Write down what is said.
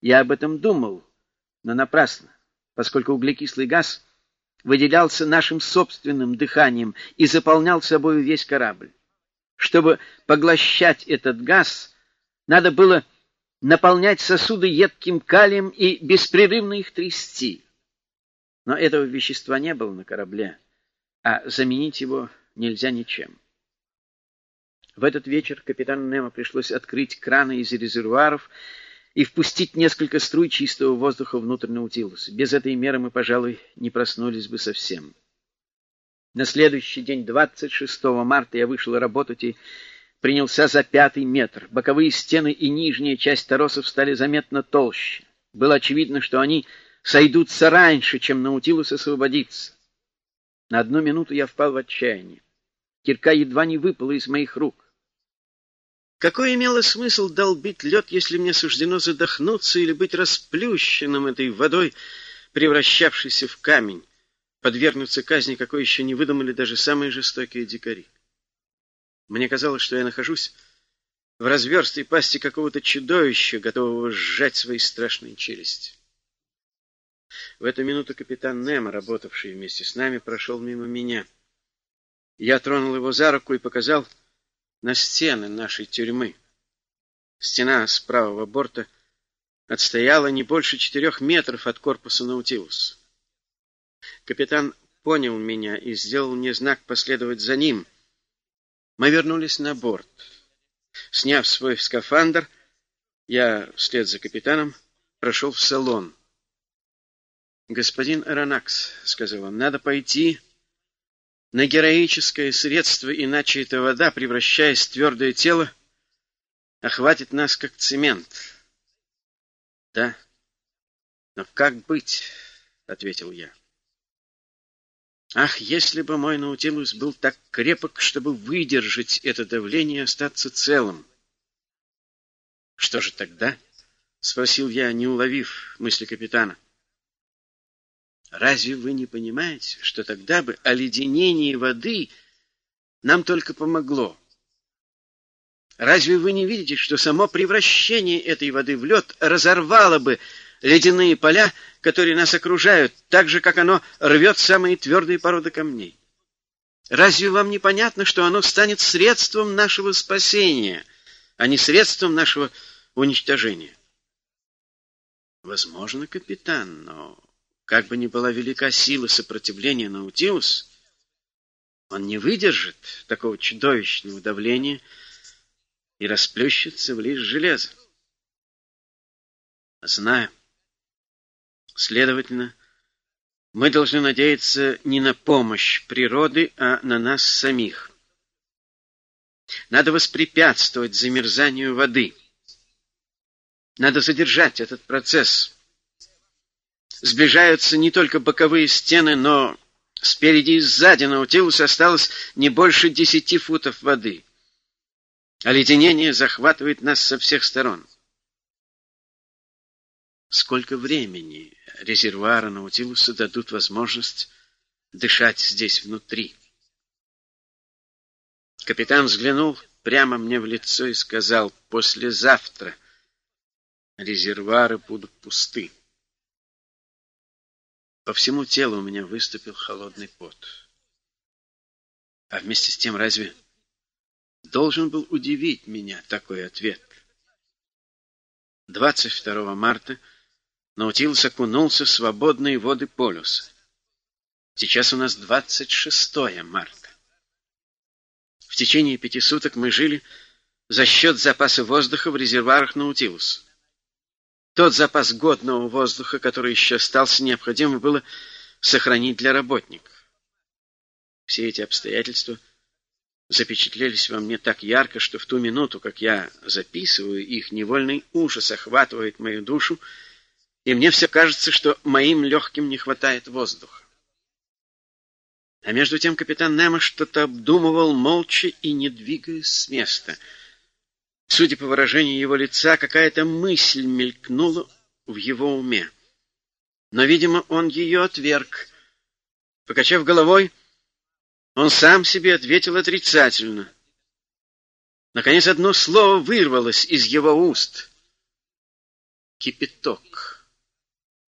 Я об этом думал, но напрасно, поскольку углекислый газ выделялся нашим собственным дыханием и заполнял собой весь корабль. Чтобы поглощать этот газ, надо было наполнять сосуды едким калием и беспрерывно их трясти. Но этого вещества не было на корабле, а заменить его нельзя ничем. В этот вечер капитану Немо пришлось открыть краны из резервуаров и впустить несколько струй чистого воздуха внутрь Наутилуса. Без этой меры мы, пожалуй, не проснулись бы совсем. На следующий день, 26 марта, я вышел работать и принялся за пятый метр. Боковые стены и нижняя часть торосов стали заметно толще. Было очевидно, что они сойдутся раньше, чем Наутилус освободится. На одну минуту я впал в отчаяние. Кирка едва не выпала из моих рук. Какой имело смысл долбить лед, если мне суждено задохнуться или быть расплющенным этой водой, превращавшейся в камень, подвергнуться казни, какой еще не выдумали даже самые жестокие дикари? Мне казалось, что я нахожусь в разверстой пасти какого-то чудовища, готового сжать свои страшные челюсти. В эту минуту капитан Немо, работавший вместе с нами, прошел мимо меня. Я тронул его за руку и показал на стены нашей тюрьмы. Стена с правого борта отстояла не больше четырех метров от корпуса Наутилус. Капитан понял меня и сделал мне знак последовать за ним. Мы вернулись на борт. Сняв свой скафандр, я вслед за капитаном прошел в салон. «Господин Аронакс», — сказал он, — «надо пойти на героическое средство, иначе эта вода, превращаясь в твердое тело, охватит нас как цемент. — Да, но как быть? — ответил я. Ах, если бы мой Наутилус был так крепок, чтобы выдержать это давление и остаться целым! — Что же тогда? — спросил я, не уловив мысли капитана. — Разве вы не понимаете, что тогда бы оледенение воды нам только помогло? Разве вы не видите, что само превращение этой воды в лед разорвало бы ледяные поля, которые нас окружают, так же, как оно рвет самые твердые породы камней? Разве вам не понятно, что оно станет средством нашего спасения, а не средством нашего уничтожения? Возможно, капитан, но как бы ни была велика сила сопротивления Наутилус, он не выдержит такого чудовищного давления и расплющится в лишь железо. Знаю. Следовательно, мы должны надеяться не на помощь природы, а на нас самих. Надо воспрепятствовать замерзанию воды. Надо задержать этот процесс сближаются не только боковые стены, но спереди и сзади Наутилуса осталось не больше десяти футов воды. Оледенение захватывает нас со всех сторон. Сколько времени резервуары Наутилуса дадут возможность дышать здесь внутри? Капитан взглянул прямо мне в лицо и сказал, послезавтра резервуары будут пусты. По всему телу у меня выступил холодный пот. А вместе с тем разве должен был удивить меня такой ответ? 22 марта Наутилус окунулся в свободные воды полюса. Сейчас у нас 26 марта. В течение пяти суток мы жили за счет запаса воздуха в резервуарах Наутилуса. Тот запас годного воздуха, который еще остался, необходимо было сохранить для работников. Все эти обстоятельства запечатлелись во мне так ярко, что в ту минуту, как я записываю их, невольный ужас охватывает мою душу, и мне все кажется, что моим легким не хватает воздуха. А между тем капитан Немо что-то обдумывал молча и не двигаясь с места — Судя по выражению его лица, какая-то мысль мелькнула в его уме. Но, видимо, он ее отверг. Покачав головой, он сам себе ответил отрицательно. Наконец, одно слово вырвалось из его уст. кипяток.